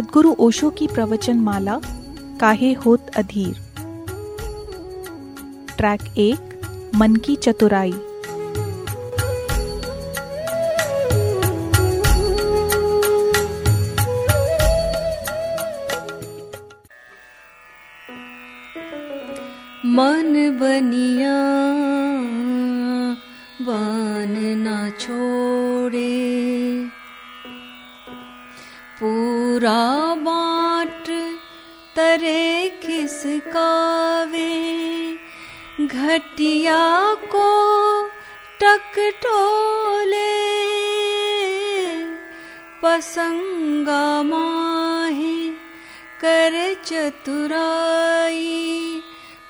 सदगुरु ओशो की प्रवचन माला काहे होत अधीर? ट्रैक एक मन की चतुराई। कर चतुराई।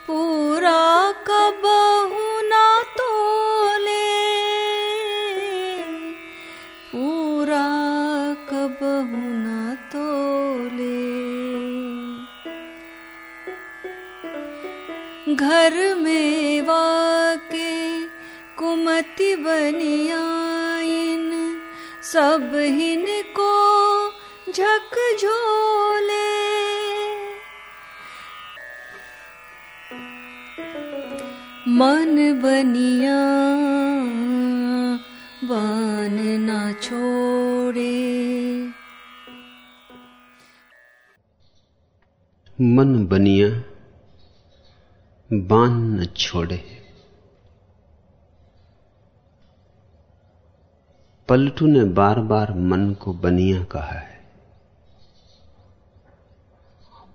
पूरा कबहू ना तोले। पूरा कबहू ना तोले। घर में वाके कुमति बनियाइन सब हिन को झकझोले मन बनिया, बान ना छोड़े। मन बनिया, बान न छोड़े। पलटू ने बार बार मन को बनिया कहा है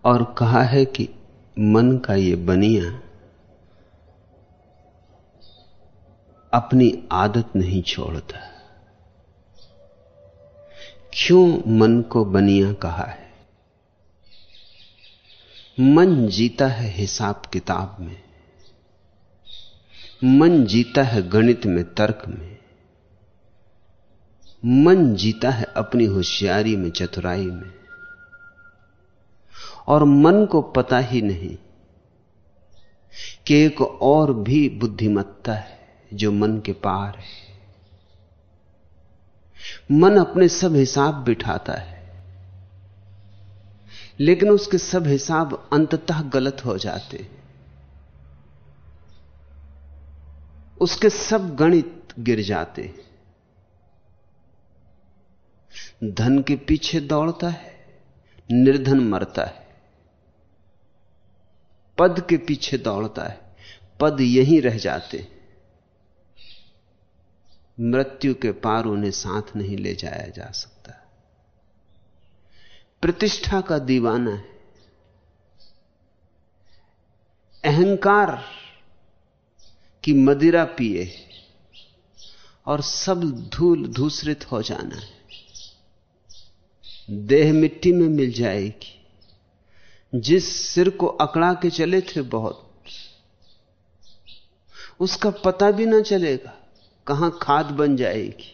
और कहा है कि मन का ये बनिया अपनी आदत नहीं छोड़ता। क्यों मन को बनिया कहा है? मन जीता है हिसाब किताब में। मन जीता है गणित में, तर्क में। मन जीता है अपनी होशियारी में, चतुराई में। और मन को पता ही नहीं कि एक और भी बुद्धिमत्ता है। जो मन के पार है। मन अपने सब हिसाब बिठाता है। लेकिन उसके सब हिसाब अंततः गलत हो जाते हैं। उसके सब गणित गिर जाते हैं। धन के पीछे दौड़ता है, निर्धन मरता है। पद के पीछे दौड़ता है, पद यहीं रह जाते हैं। मृत्यु के पार उन्हें साथ नहीं ले जाया जा सकता। प्रतिष्ठा का दीवाना है। अहंकार की मदिरा पिए और सब धूल धूसरित हो जाना है। देह मिट्टी में मिल जाएगी। जिस सिर को अकड़ा के चले थे बहुत, उसका पता भी ना चलेगा। कहाँ खाद बन जाएगी?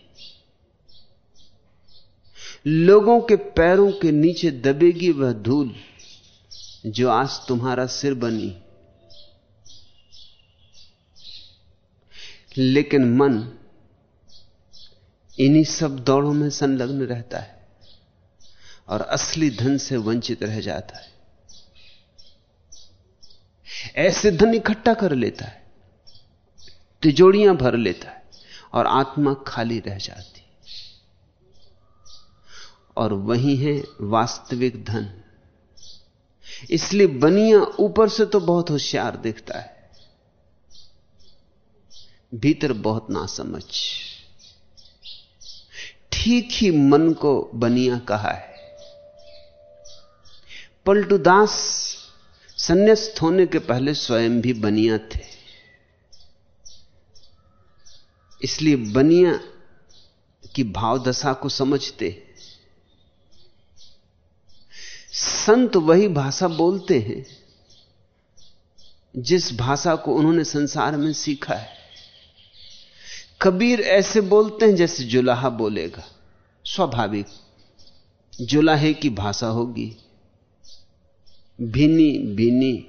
लोगों के पैरों के नीचे दबेगी वह धूल, जो आज तुम्हारा सिर बनी। लेकिन मन इन्हीं सब दौड़ों में संलग्न रहता है और असली धन से वंचित रह जाता है। ऐसे धन इकट्ठा कर लेता है तिजोड़ियाँ भर लेता है। और आत्मा खाली रह जाती। और वही है वास्तविक धन। इसलिए बनिया ऊपर से तो बहुत होशियार दिखता है। भीतर बहुत ना समझ ठीक ही मन को बनिया कहा है। पलटूदास संन्यास्त होने के पहले स्वयं भी बनिया थे। इसलिए बनिया की भावदशा को समझते। संत वही भाषा बोलते हैं, जिस भाषा को उन्होंने संसार में सीखा है। कबीर ऐसे बोलते हैं जैसे जुलाहा बोलेगा। स्वाभाविक, जुलाहे की भाषा होगी। भीनी भीनी,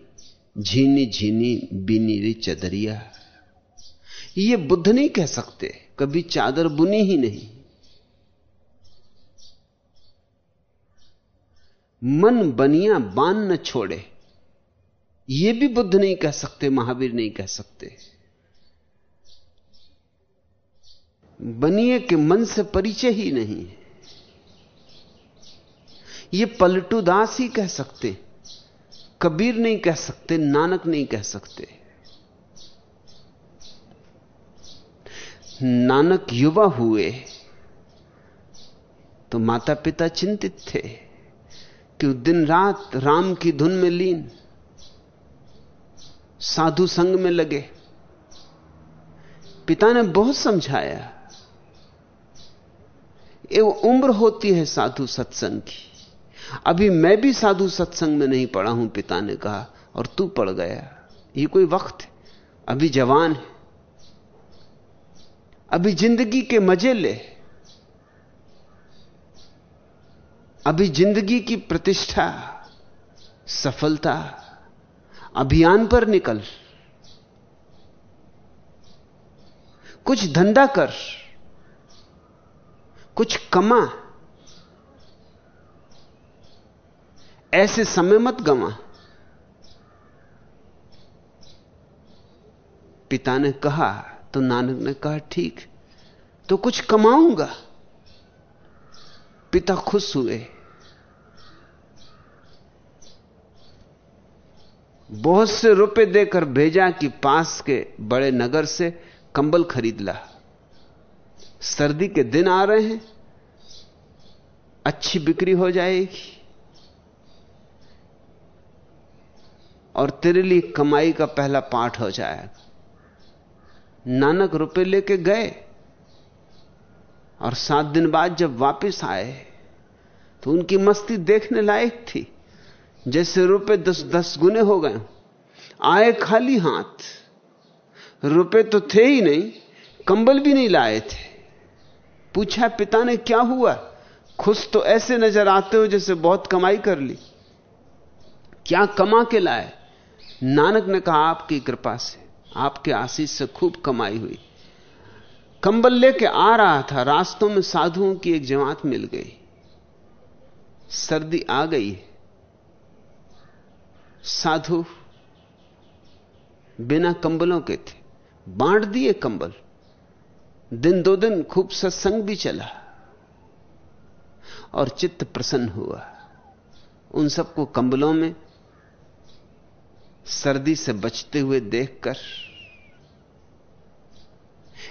झीनी झीनी, बीनी रे चदरिया। ये बुद्ध नहीं कह सकते, कभी चादर बुनी ही नहीं। मन बनिया बान न छोड़े, ये भी बुद्ध नहीं कह सकते, महावीर नहीं कह सकते। बनिए के मन से परिचय ही नहीं है। यह पलटू दास ही कह सकते, कबीर नहीं कह सकते, नानक नहीं कह सकते। नानक युवा हुए तो माता पिता चिंतित थे कि दिन रात राम की धुन में लीन, साधु संग में लगे। पिता ने बहुत समझाया वो उम्र होती है साधु सत्संग की। अभी मैं भी साधु सत्संग में नहीं पढ़ा हूँ, पिता ने कहा, और तू पढ़ गया। ये कोई वक्त है। अभी जवान है। अभी ज़िंदगी के मज़े ले। अभी ज़िंदगी की प्रतिष्ठा, सफलता, अभियान पर निकल। कुछ धंधा कर, कुछ कमा। ऐसे समय मत गवा। पिता ने कहा तो नानक ने कहा, ठीक तो कुछ कमाऊँगा। पिता खुश हुए। बहुत से रुपए देकर भेजा कि पास के बड़े नगर से कंबल खरीद ला। सर्दी के दिन आ रहे हैं, अच्छी बिक्री हो जाएगी। और तेरे लिए कमाई का पहला पाठ हो जाएगा। नानक रुपए लेके गए। और सात दिन बाद जब वापस आए तो उनकी मस्ती देखने लायक थी। जैसे रुपए दस दस गुने हो गए। आए खाली हाथ। रुपए तो थे ही नहीं, कंबल भी नहीं लाए थे। पूछा, पिता ने क्या हुआ? खुश तो ऐसे नज़र आते हो जैसे बहुत कमाई कर ली। क्या कमा के लाए? नानक ने कहा, आपकी कृपा से। आपके आशीष से खूब कमाई हुई। कंबल लेके आ रहा था, रास्तों में साधुओं की एक जमात मिल गई। सर्दी आ गई। साधु बिना कंबलों के थे। बांट दिए कंबल। दिन दो दिन खूब सत्संग भी चला और चित्त प्रसन्न हुआ। उन सबको कंबलों में सर्दी से बचते हुए देखकर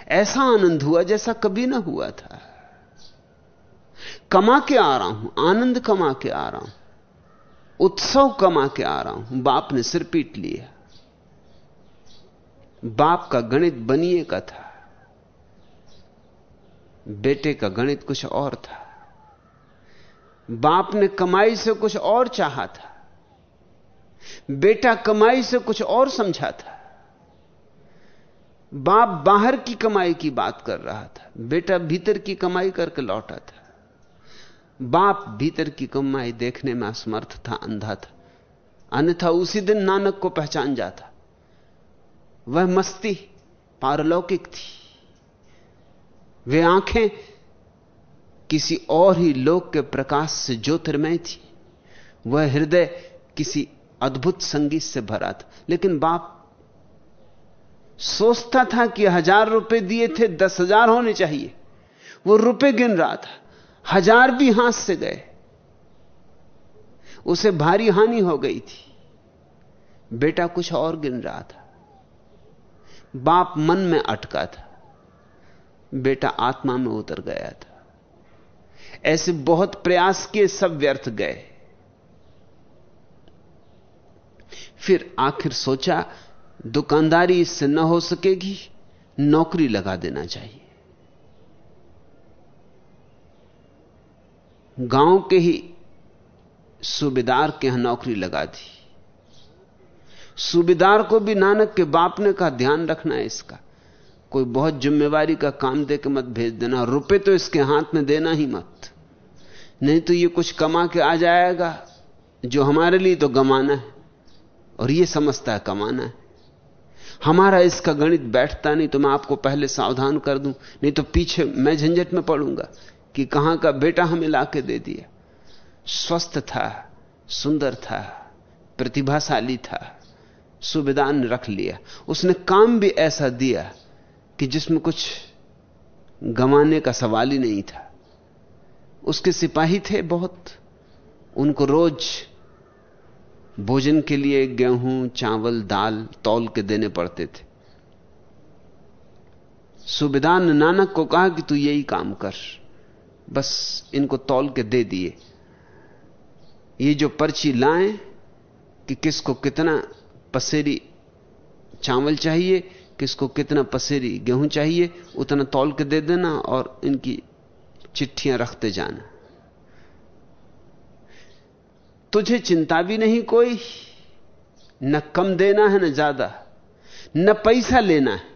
ऐसा आनंद हुआ जैसा कभी ना हुआ था। कमा के आ रहा हूँ, आनंद कमा के आ रहा हूँ, उत्सव कमा के आ रहा हूँ, बाप ने सिर पीट लिया। बाप का गणित बनिए का था, बेटे का गणित कुछ और था। बाप ने कमाई से कुछ और चाहा था, बेटा कमाई से कुछ और समझा था। बाप बाहर की कमाई की बात कर रहा था, बेटा भीतर की कमाई करके लौटा था। बाप भीतर की कमाई देखने में असमर्थ था, अंधा था। अन्यथा उसी दिन नानक को पहचान जाता। वह मस्ती, पारलौकिक थी। वे आँखें किसी और ही लोक के प्रकाश से ज्योतिर्मय थी। वह हृदय किसी अद्भुत संगीत से भरा था। लेकिन बाप सोचता था कि हज़ार रुपए दिए थे, दस हज़ार होने चाहिए। वो रुपए गिन रहा था। हज़ार भी हाथ से गए। उसे भारी हानि हो गई थी। बेटा कुछ और गिन रहा था। बाप मन में अटका था। बेटा आत्मा में उतर गया था। ऐसे बहुत प्रयास किए, सब व्यर्थ गए। फिर आखिर सोचा दुकानदारी इससे न हो सकेगी, नौकरी लगा देना चाहिए। गाँव के ही सूबेदार के यहाँ नौकरी लगा दी। सूबेदार को भी नानक के बाप ने कहा, ध्यान रखना है इसका। कोई बहुत जिम्मेवारी का काम दे के मत भेज देना, रुपए तो इसके हाथ में देना ही मत। नहीं तो ये कुछ कमा के आ जाएगा, जो हमारे लिए तो गमाना है, और ये समझता है कमाना है। हमारा इसका गणित बैठता नहीं तो मैं आपको पहले सावधान कर दूँ, नहीं तो पीछे मैं झंझट में पड़ूँगा कि कहाँ का बेटा हमें लाके दे दिया। स्वस्थ था, सुंदर था, प्रतिभाशाली था सुबेदार ने रख लिया। उसने काम भी ऐसा दिया कि जिसमें कुछ गंवाने का सवाल ही नहीं था। उसके सिपाही थे बहुत, उनको रोज भोजन के लिए गेहूँ, चावल, दाल तौल के देने पड़ते थे। सुबेदार ने नानक को कहा कि तू यही काम कर, बस इनको तौल के दे दिए। ये जो पर्ची लाएँ कि किसको कितना पसेरी चावल चाहिए, किसको कितना पसेरी गेहूँ चाहिए, उतना तौल के दे देना और इनकी चिट्ठियाँ रखते जाना। तुझे चिंता भी नहीं कोई। न कम देना है, न ज़्यादा। न पैसा लेना है।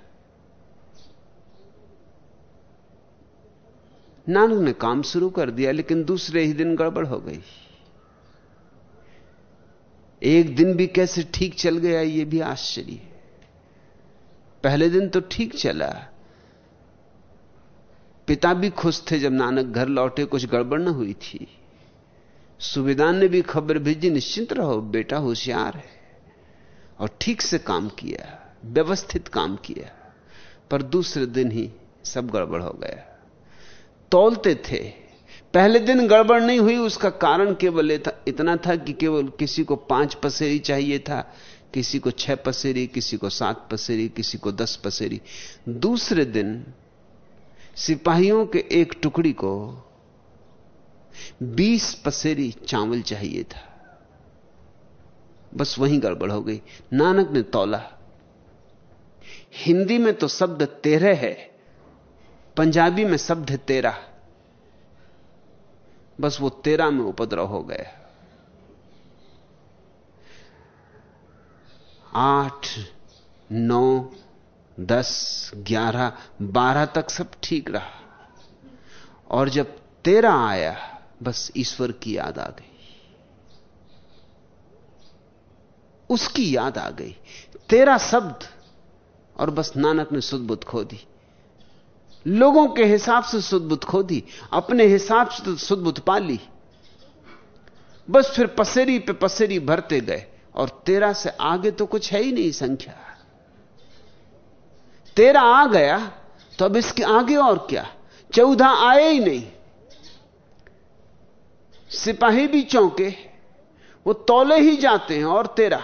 नानक ने काम शुरू कर दिया, लेकिन दूसरे ही दिन गड़बड़ हो गई। एक दिन भी कैसे ठीक चल गया यह भी आश्चर्य। पहले दिन तो ठीक चला। पिता भी खुश थे जब नानक घर लौटे, कुछ गड़बड़ न हुई थी। सुविधान ने भी खबर भेजी, निश्चिंत रहो, बेटा होशियार है। और ठीक से काम किया, व्यवस्थित काम किया, पर दूसरे दिन ही सब गड़बड़ हो गया। तोलते थे। पहले दिन गड़बड़ नहीं हुई, उसका कारण केवल इतना था कि केवल किसी को पाँच पसेरी चाहिए था, किसी को छह पसेरी, किसी को सात पसेरी, किसी को दस पसेरी। दूसरे दिन सिपाहियों के एक टुकड़ी को बीस पसेरी चावल चाहिए था। बस वहीं गड़बड़ हो गई। नानक ने तोला। हिंदी में तो शब्द तेरह है, पंजाबी में शब्द है तेरा। बस वो तेरह में उपद्रव हो गया। आठ, नौ, दस, ग्यारह, बारह तक सब ठीक रहा। और जब तेरह आया बस ईश्वर की याद आ गई। उसकी याद आ गई। तेरा शब्द और बस नानक ने सुदबुद्ध खो दी। लोगों के हिसाब से सुदबुद्ध खो दी। अपने हिसाब से तो सुदबुद्ध पा ली। बस फिर पसेरी पे पसेरी भरते गए। और तेरह से आगे तो कुछ है ही नहीं संख्या। तेरह आ गया तो अब इसके आगे और क्या? चौदह आए ही नहीं। सिपाही भी चौंके, वो तौले ही जाते हैं और तेरा।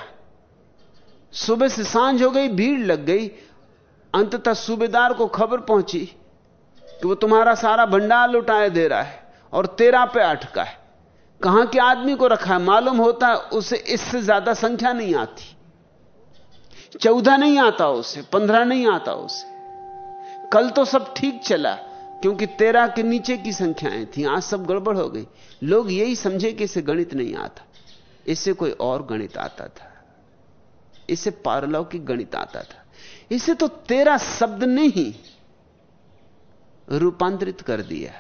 सुबह से साँझ हो गई, भीड़ लग गई, अंततः सूबेदार को खबर पहुँची कि वो तुम्हारा सारा भंडार लुटाए दे रहा है और तेरा पे अटका है। कहाँ के आदमी को रखा है? मालूम होता है उसे इससे ज़्यादा संख्या नहीं आती। चौदह नहीं आता उसे, पंद्रह नहीं आता उसे। कल तो सब ठीक चला। क्योंकि तेरह के नीचे की संख्याएँ थी, आज सब गड़बड़ हो गई। लोग यही समझे कि इसे गणित नहीं आता। इससे कोई और गणित आता था। इसे पारलौकिक गणित आता था। इसे तो तेरा शब्द ने ही रूपांतरित कर दिया।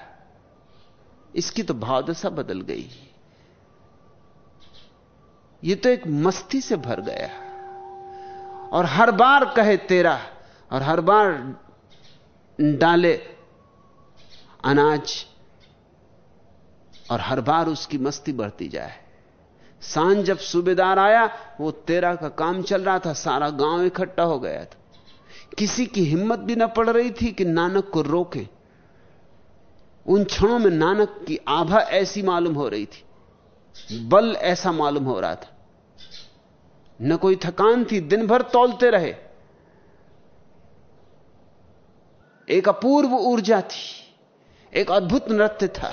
इसकी तो भावदशा बदल गई। ये तो एक मस्ती से भर गया। और हर बार कहे तेरा, और हर बार डाले अनाज, और हर बार उसकी मस्ती बढ़ती जाए। साँझ जब सूबेदार आया, वो तेरा का काम चल रहा था, सारा गाँव इकट्ठा हो गया था। किसी की हिम्मत भी ना पड़ रही थी कि नानक को रोके। उन क्षणों में नानक की आभा ऐसी मालूम हो रही थी, बल ऐसा मालूम हो रहा था। न कोई थकान थी दिन भर तौलते रहे। एक अपूर्व ऊर्जा थी। एक अद्भुत नृत्य था।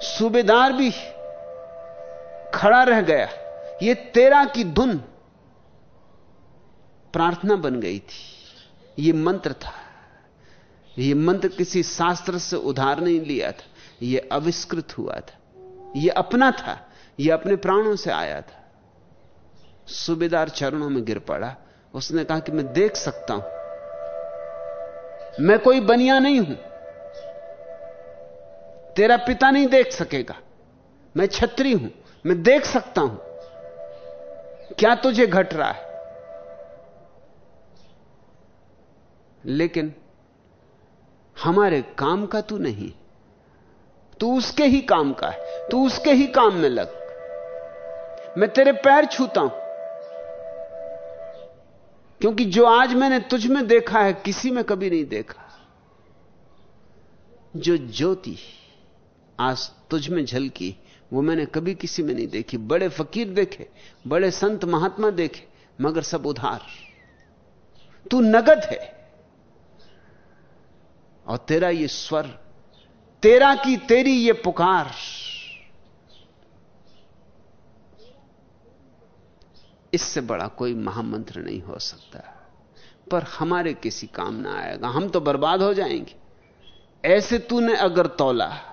सूबेदार भी खड़ा रह गया। ये तेरा की धुन प्रार्थना बन गई थी। ये मंत्र था। ये मंत्र किसी शास्त्र से उधार नहीं लिया था। ये अविष्कृत हुआ था। ये अपना था। ये अपने प्राणों से आया था। सूबेदार चरणों में गिर पड़ा। उसने कहा कि मैं देख सकता हूँ। मैं कोई बनिया नहीं हूँ। तेरा पिता नहीं देख सकेगा। मैं छत्री हूँ, मैं देख सकता हूँ। क्या तुझे घट रहा है? लेकिन हमारे काम का तू नहीं। तू उसके ही काम का है, तू उसके ही काम में लग। मैं तेरे पैर छूता हूँ। क्योंकि जो आज मैंने तुझ में देखा है, किसी में कभी नहीं देखा। जो ज्योति आज तुझ में झलकी, वो मैंने कभी किसी में नहीं देखी। बड़े फकीर देखे, बड़े संत महात्मा देखे, मगर सब उधार। तू नगद है। और तेरा ये स्वर, तेरा की तेरी ये पुकार। इससे बड़ा कोई महामंत्र नहीं हो सकता। पर हमारे किसी काम ना आएगा। हम तो बर्बाद हो जाएँगे। ऐसे तूने अगर तोला।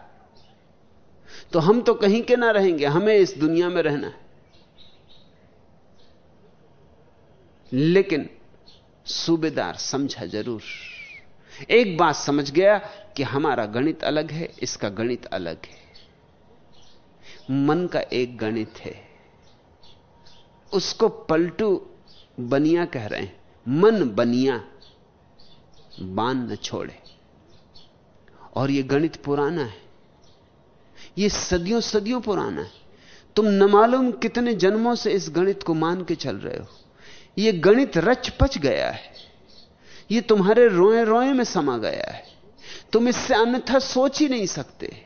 तो हम तो कहीं के ना रहेंगे, हमें इस दुनिया में रहना है। लेकिन सूबेदार समझा ज़रूर। एक बात समझ गया कि हमारा गणित अलग है, इसका गणित अलग है। मन का एक गणित है। उसको पलटू बनिया कह रहे हैं। मन बनिया बान न छोड़े। और यह गणित पुराना है। यह सदियों सदियों पुराना है। तुम न मालूम कितने जन्मों से इस गणित को मान के चल रहे हो। यह गणित रच पच गया है। यह तुम्हारे रोए रोए में समा गया है। तुम इससे अन्यथा सोच ही नहीं सकते।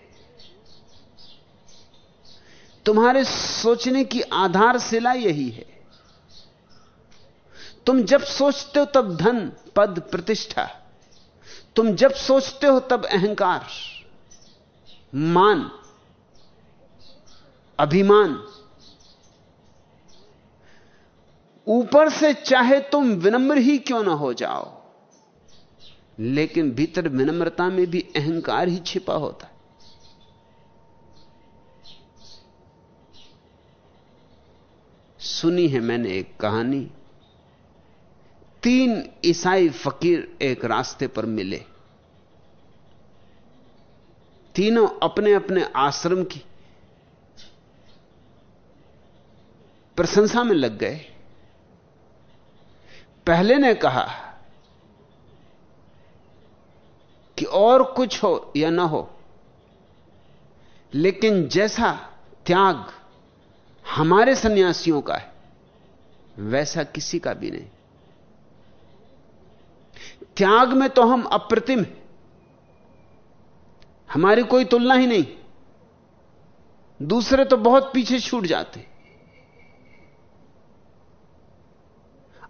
तुम्हारे सोचने की आधारशिला यही है। तुम जब सोचते हो तब धन, पद, प्रतिष्ठा। तुम जब सोचते हो तब अहंकार। मान। अभिमान। ऊपर से चाहे तुम विनम्र ही क्यों ना हो जाओ, लेकिन भीतर विनम्रता में भी अहंकार ही छिपा होता है। सुनी है मैंने एक कहानी। तीन ईसाई फकीर एक रास्ते पर मिले। तीनों अपने अपने आश्रम की प्रशंसा में लग गए। पहले ने कहा कि और कुछ हो या ना हो, लेकिन जैसा त्याग हमारे सन्यासियों का है, वैसा किसी का भी नहीं। त्याग में तो हम अप्रतिम हैं। हमारी कोई तुलना ही नहीं। दूसरे तो बहुत पीछे छूट जाते।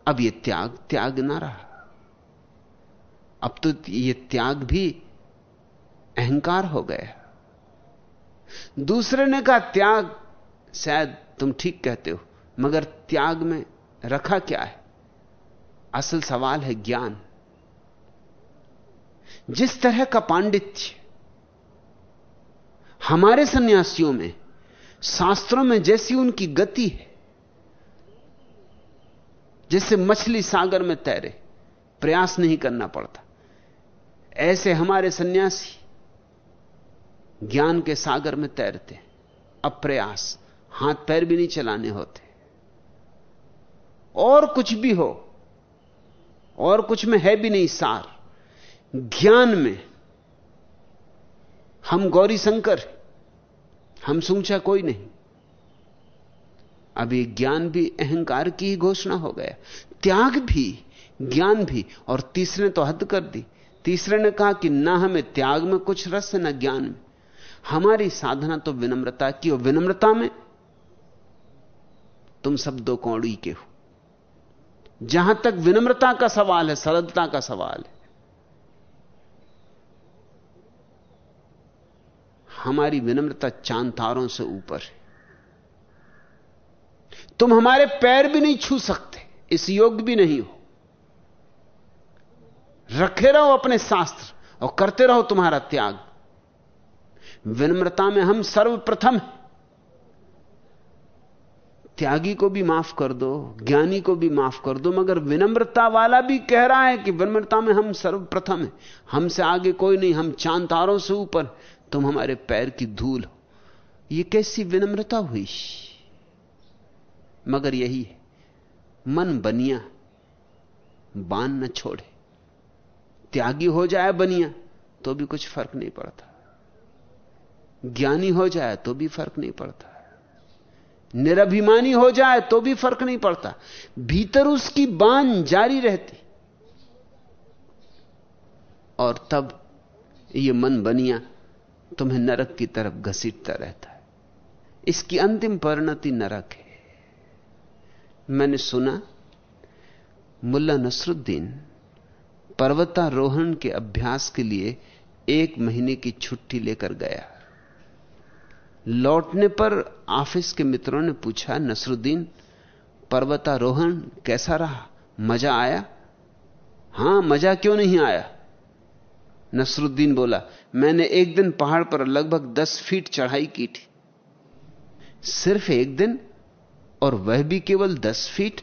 अब यह त्याग त्याग ना रहा। अब तो यह त्याग भी अहंकार हो गया। दूसरे ने कहा, त्याग, शायद तुम ठीक कहते हो, मगर त्याग में रखा क्या है? असल सवाल है ज्ञान। जिस तरह का पांडित्य हमारे सन्यासियों में, शास्त्रों में जैसी उनकी गति है जैसे मछली सागर में तैरे। प्रयास नहीं करना पड़ता। ऐसे हमारे सन्यासी ज्ञान के सागर में तैरते। अप्रयास हाथ पैर भी नहीं चलाने होते। और कुछ भी हो, और कुछ में है भी नहीं सार। ज्ञान में हम गौरी शंकर हम सूचा कोई नहीं। अभी ज्ञान भी अहंकार की ही घोषणा हो गया। त्याग भी, ज्ञान भी, और तीसरे तो हद कर दी। तीसरे ने कहा कि ना हमें त्याग में कुछ रस है ना ज्ञान में। हमारी साधना तो विनम्रता की, और विनम्रता में तुम सब दो कौड़ी के हो। जहाँ तक विनम्रता का सवाल है, सरलता का सवाल है। हमारी विनम्रता चाँद तारों से ऊपर है। तुम हमारे पैर भी नहीं छू सकते, इस योग्य भी नहीं हो। रखे रहो अपने शास्त्र और करते रहो तुम्हारा त्याग। विनम्रता में हम सर्वप्रथम त्यागी को भी माफ़ कर दो, ज्ञानी को भी माफ़ कर दो, मगर विनम्रता वाला भी कह रहा है कि विनम्रता में हम सर्वप्रथम हैं। हमसे आगे कोई नहीं, हम चाँद तारों से ऊपर, तुम हमारे पैर की धूल हो। यह कैसी विनम्रता हुई? मगर यही है। मन बनिया, बान न छोड़े। त्यागी हो जाए बनिया तो भी कुछ फ़र्क नहीं पड़ता। ज्ञानी हो जाए तो भी फ़र्क नहीं पड़ता। निराभिमानी हो जाए तो भी फ़र्क नहीं पड़ता। भीतर उसकी बान जारी रहती। और तब ये मन बनिया तुम्हें नरक की तरफ़ घसीटता रहता है। इसकी अंतिम परिणति नरक है। मैंने सुना, मुल्ला नसरुद्दीन पर्वतारोहण के अभ्यास के लिए एक महीने की छुट्टी लेकर गया। लौटने पर ऑफ़िस के मित्रों ने पूछा, नसरुद्दीन, पर्वतारोहण कैसा रहा? मज़ा आया? हाँ, मज़ा क्यों नहीं आया? नसरुद्दीन बोला, मैंने एक दिन पहाड़ पर लगभग दस फीट चढ़ाई की थी। सिर्फ़ एक दिन? और वह भी केवल दस फीट,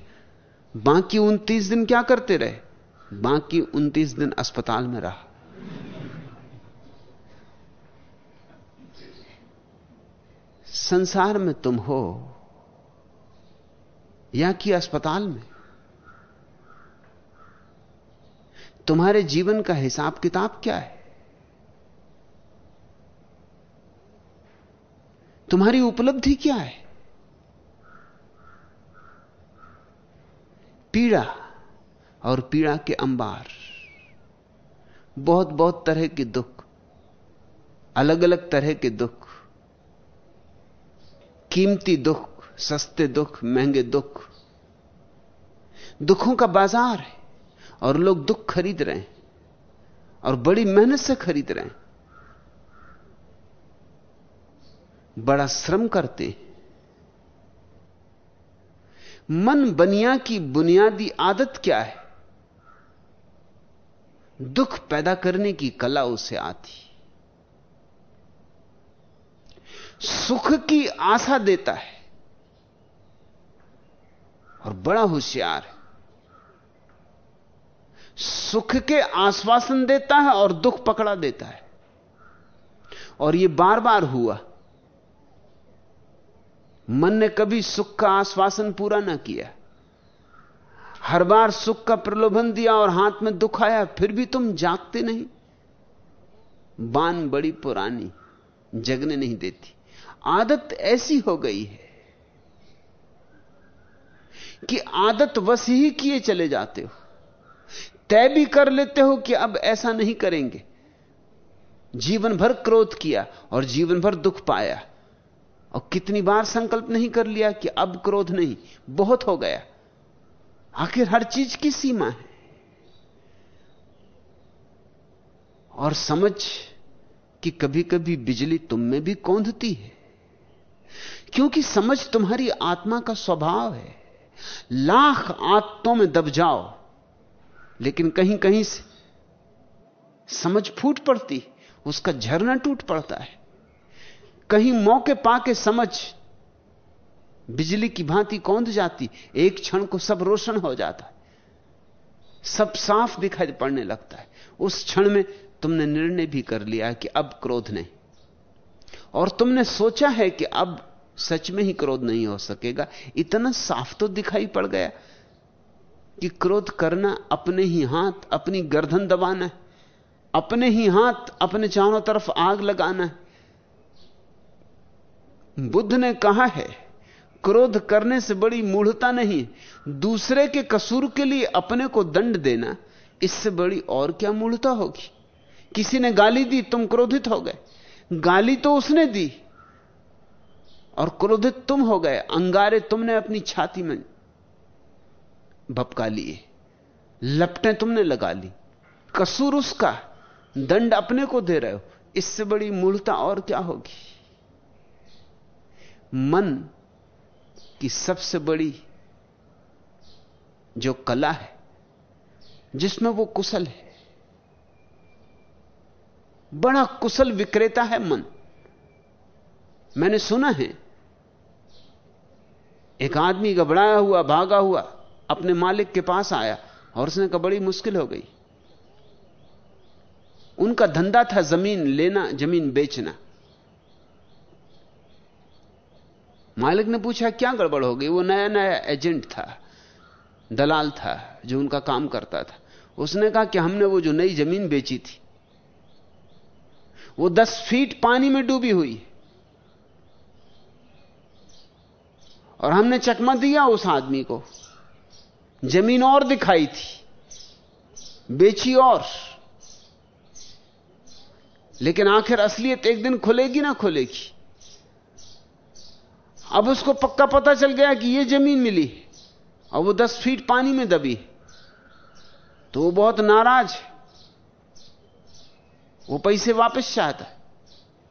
बाकी उनतीस दिन क्या करते रहे? बाकी उनतीस दिन अस्पताल में रहा। संसार में तुम हो या कि अस्पताल में? तुम्हारे जीवन का हिसाब किताब क्या है? तुम्हारी उपलब्धि क्या है? पीड़ा और पीड़ा के अंबार। बहुत बहुत तरह के दुख अलग अलग तरह के दुख, कीमती दुख, सस्ते दुख, महँगे दुख। दुखों का बाज़ार है और लोग दुख खरीद रहे हैं और बड़ी मेहनत से खरीद रहे हैं। बड़ा श्रम करते हैं। मन बनिया की बुनियादी आदत क्या है? दुख पैदा करने की कला उसे आती। सुख की आशा देता है। और बड़ा होशियार है। सुख के आश्वासन देता है और दुख पकड़ा देता है। और यह बार बार हुआ। मन ने कभी सुख का आश्वासन पूरा ना किया। हर बार सुख का प्रलोभन दिया और हाथ में दुख आया, फिर भी तुम जागते नहीं। बान बड़ी पुरानी, जगने नहीं देती। आदत ऐसी हो गई है कि आदत वस ही किए चले जाते हो। तय भी कर लेते हो कि अब ऐसा नहीं करेंगे। जीवन भर क्रोध किया और जीवन भर दुख पाया। और कितनी बार संकल्प नहीं कर लिया कि अब क्रोध नहीं, बहुत हो गया। आखिर हर चीज़ की सीमा है। और समझ कि कभी कभी बिजली तुम में भी कौंधती है, क्योंकि समझ तुम्हारी आत्मा का स्वभाव है। लाख आत्तों में दब जाओ, लेकिन कहीं कहीं से समझ फूट पड़ती, उसका झरना टूट पड़ता है। कहीं मौके पाके समझ, बिजली की भांति कौंध जाती, एक क्षण को सब रोशन हो जाता है। सब साफ़ दिखाई पड़ने लगता है। उस क्षण में तुमने निर्णय भी कर लिया कि अब क्रोध नहीं। और तुमने सोचा है कि अब सच में ही क्रोध नहीं हो सकेगा। इतना साफ़ तो दिखाई पड़ गया कि क्रोध करना अपने ही हाथ, अपनी गर्दन दबाना है। अपने ही हाथ, अपने चारों तरफ़ आग लगाना है। बुद्ध ने कहा है, क्रोध करने से बड़ी मूढ़ता नहीं, दूसरे के कसूर के लिए अपने को दंड देना, इससे बड़ी और क्या मूढ़ता होगी? किसी ने गाली दी, तुम क्रोधित हो गए। गाली तो उसने दी, और क्रोधित तुम हो गए, अंगारे तुमने अपनी छाती में भपका लिए, लपटें तुमने लगा ली, कसूर उसका, दंड अपने को दे रहे हो, इससे बड़ी मूढ़ता और क्या होगी? मन की सबसे बड़ी जो कला है, जिसमें वो कुशल है। बड़ा कुशल विक्रेता है मन। मैंने सुना है, एक आदमी घबराया हुआ, भागा हुआ, अपने मालिक के पास आया और उसने कहा, बड़ी मुश्किल हो गई। उनका धंधा था ज़मीन लेना, ज़मीन बेचना। मालिक ने पूछा, क्या गड़बड़ हो गई? वो नया नया एजेंट था, दलाल था, जो उनका काम करता था। उसने कहा कि हमने वो जो नई ज़मीन बेची थी, वो दस फीट पानी में डूबी हुई। और हमने चकमा दिया उस आदमी को। ज़मीन और दिखाई थी, बेची और। लेकिन आखिर असलियत एक दिन खुलेगी ना खुलेगी? अब उसको पक्का पता चल गया कि यह ज़मीन मिली और वो दस फीट पानी में दबी। तो वो बहुत नाराज़। है वो पैसे वापस चाहता है।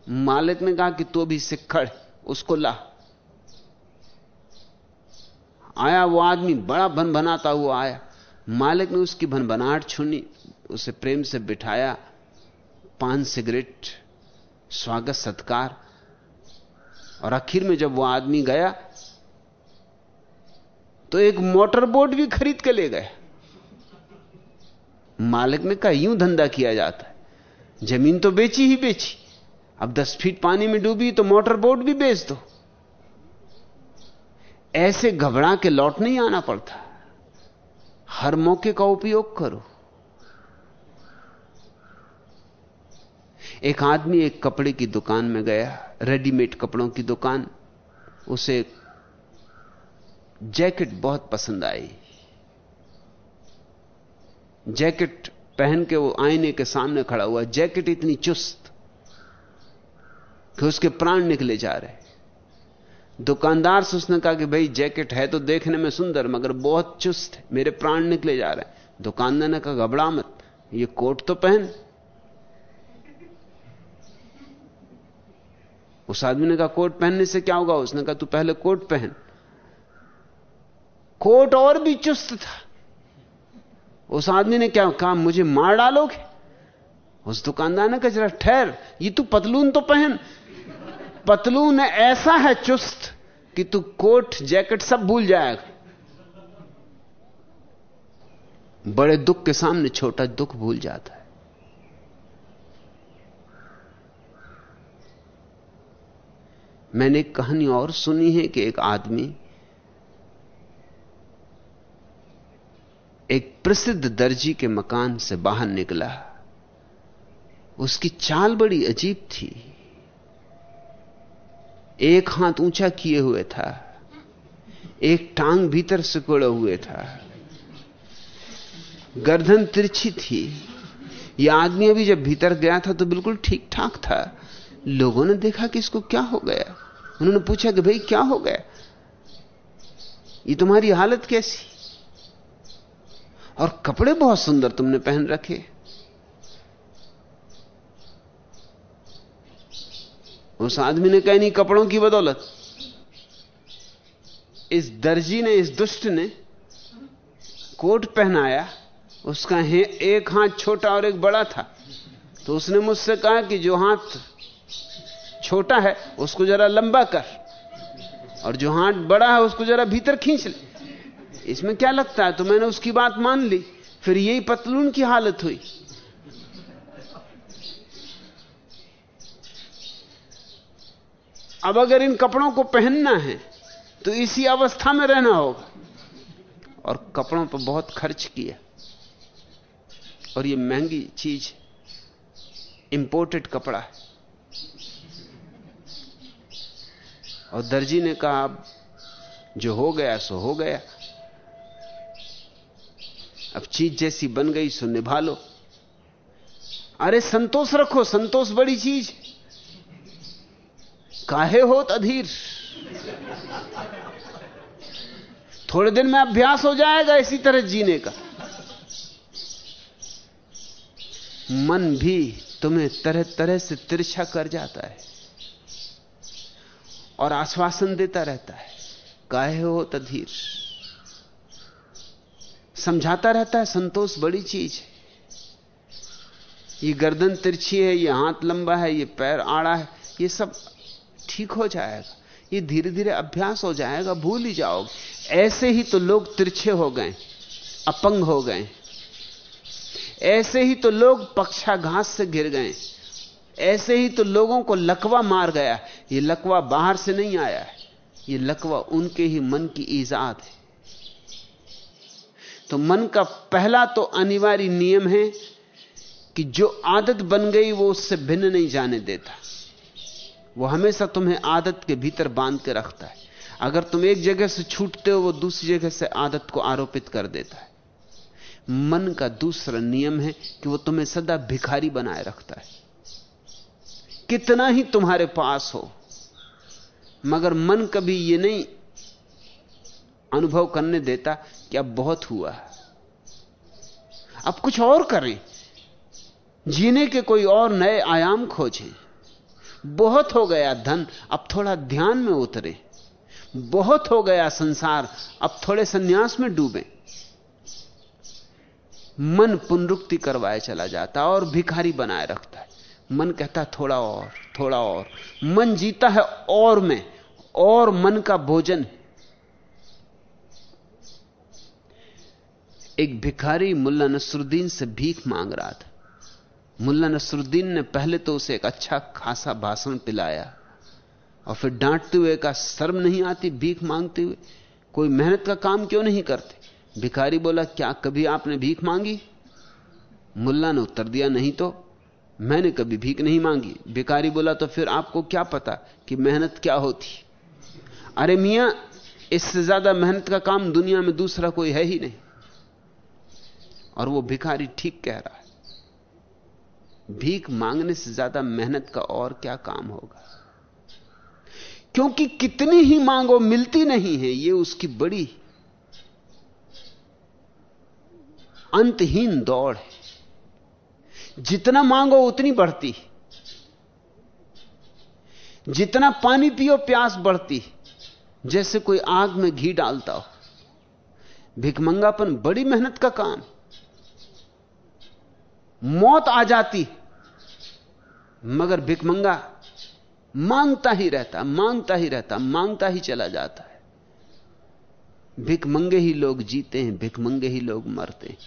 मालिक ने कहा कि तो भी सिक्खड़ उसको ला। आया वो आदमी, बड़ा भन बनाता हुआ आया। मालिक ने उसकी भन बनाहट छुनी, उसे प्रेम से बिठाया। पान, सिगरेट, स्वागत, सत्कार। और आखिर में जब वो आदमी गया तो एक मोटर बोट भी खरीद के ले गए। मालिक ने कहा, यूँ धंधा किया जाता है। ज़मीन तो बेची ही बेची। अब दस फीट पानी में डूबी तो मोटर बोट भी बेच दो। ऐसे घबरा के लौट नहीं आना पड़ता। हर मौके का उपयोग करो। एक आदमी एक कपड़े की दुकान में गया। रेडीमेड कपड़ों की दुकान। उसे जैकेट बहुत पसंद आई। जैकेट पहन के वो आईने के सामने खड़ा हुआ। जैकेट इतनी चुस्त कि उसके प्राण निकले जा रहे। दुकानदार से उसने कहा कि भाई, जैकेट है तो देखने में सुंदर, मगर बहुत चुस्त है। मेरे प्राण निकले जा रहे दुकानदार ने कहा, घबरा मत। ये कोट तो पहन। उस आदमी ने कहा, कोट पहनने से क्या होगा? उसने कहा, तू पहले कोट पहन। कोट और भी चुस्त था। उस आदमी ने क्या कहा, मुझे मार डालोगे? उस दुकानदार ने कहा, जरा ठहर, ये तू पतलून तो पहन। पतलून ऐसा है चुस्त कि तू कोट, जैकेट सब भूल जाएगा। बड़े दुख के सामने छोटा दुख भूल जाता है। मैंने कहानी और सुनी है कि एक आदमी एक प्रसिद्ध दर्जी के मकान से बाहर निकला। उसकी चाल बड़ी अजीब थी। एक हाथ ऊँचा किए हुए था, एक टांग भीतर सिकोड़े हुए था। गर्दन तिरछी थी। यह आदमी अभी जब भीतर गया था तो बिल्कुल ठीक ठाक था। लोगों ने देखा कि इसको क्या हो गया? उन्होंने पूछा कि भाई, क्या हो गया? ये तुम्हारी हालत कैसी? और कपड़े बहुत सुंदर तुमने पहन रखे। उस आदमी ने कहा नहीं कपड़ों की बदौलत। इस दर्जी ने, इस दुष्ट ने कोट पहनाया। उसका है, एक हाथ छोटा और एक बड़ा था। तो उसने मुझसे कहा कि जो हाथ छोटा है, उसको जरा लंबा कर। और जो हाथ बड़ा है, उसको जरा भीतर खींच ले। इसमें क्या लगता है? तो मैंने उसकी बात मान ली। फिर यही पतलून की हालत हुई। अब अगर इन कपड़ों को पहनना है तो इसी अवस्था में रहना होगा। और कपड़ों पर बहुत खर्च किया। और ये महँगी चीज़ इंपोर्टेड कपड़ा है। और दर्जी ने कहा, अब जो हो गया, सो हो गया। अब चीज़ जैसी बन गई, सो निभा लो। अरे संतोष रखो, संतोष बड़ी चीज़। काहे हो अधीर थोड़े दिन में अभ्यास हो जाएगा इसी तरह जीने का। मन भी तुम्हें तरह तरह से तिरछा कर जाता है। और आश्वासन देता रहता है। काहे हो तधीर समझाता रहता है, संतोष बड़ी चीज़ है। ये गर्दन तिरछी है, ये हाथ लंबा है, ये पैर आड़ा है, ये सब ठीक हो जाएगा। ये धीरे धीरे अभ्यास हो जाएगा, भूल ही जाओगे। ऐसे ही तो लोग तिरछे हो गए, अपंग हो गए। ऐसे ही तो लोग पक्षाघात से गिर गए। ऐसे ही तो लोगों को लकवा मार गया। ये लकवा बाहर से नहीं आया है। ये लकवा उनके ही मन की ईजाद है। तो मन का पहला तो अनिवार्य नियम है कि जो आदत बन गई वो उससे भिन्न नहीं जाने देता। वो हमेशा तुम्हें आदत के भीतर बाँध के रखता है। अगर तुम एक जगह से छूटते हो, वो दूसरी जगह से आदत को आरोपित कर देता है। मन का दूसरा नियम है कि वो तुम्हें सदा भिखारी बनाए रखता है। कितना ही तुम्हारे पास हो मगर मन कभी ये नहीं अनुभव करने देता कि अब बहुत हुआ अब कुछ और करें। जीने के कोई और नए आयाम खोजें। बहुत हो गया धन, अब थोड़ा ध्यान में उतरे। बहुत हो गया संसार, अब थोड़े संन्यास में डूबे। मन पुनरुक्ति करवाए चला जाता और भिखारी बनाए रखता है। मन कहता थोड़ा और। थोड़ा और। मन जीता है और में, और मन का भोजन। एक भिखारी मुल्ला नसरुद्दीन से भीख मांग रहा था। मुल्ला नसरुद्दीन ने पहले तो उसे एक अच्छा खासा भाषण पिलाया और फिर डांटते हुए का शर्म नहीं आती भीख मांगते हुए? कोई मेहनत का काम क्यों नहीं करते? भिखारी बोला, क्या कभी आपने भीख मांगी? मुल्ला ने उत्तर दिया, नहीं तो। मैंने कभी भीख नहीं मांगी। भिखारी बोला तो फिर आपको क्या पता कि मेहनत क्या होती? अरे मियाँ, इससे ज़्यादा मेहनत का काम दुनिया में दूसरा कोई है ही नहीं। और वो भिखारी ठीक कह रहा है, भीख मांगने से ज़्यादा मेहनत का और क्या काम होगा? क्योंकि कितनी ही मांगो मिलती नहीं है, ये उसकी बड़ी अंतहीन दौड़ है। जितना मांगो उतनी बढ़ती। जितना पानी पियो, प्यास बढ़ती। जैसे कोई आग में घी डालता हो। भिकमंगापन बड़ी मेहनत का काम। मौत आ जाती, मगर भिकमंगा माँगता ही रहता, माँगता ही रहता, माँगता ही चला जाता है। भिकमंगे ही लोग जीते हैं भिकमंगे ही लोग मरते हैं।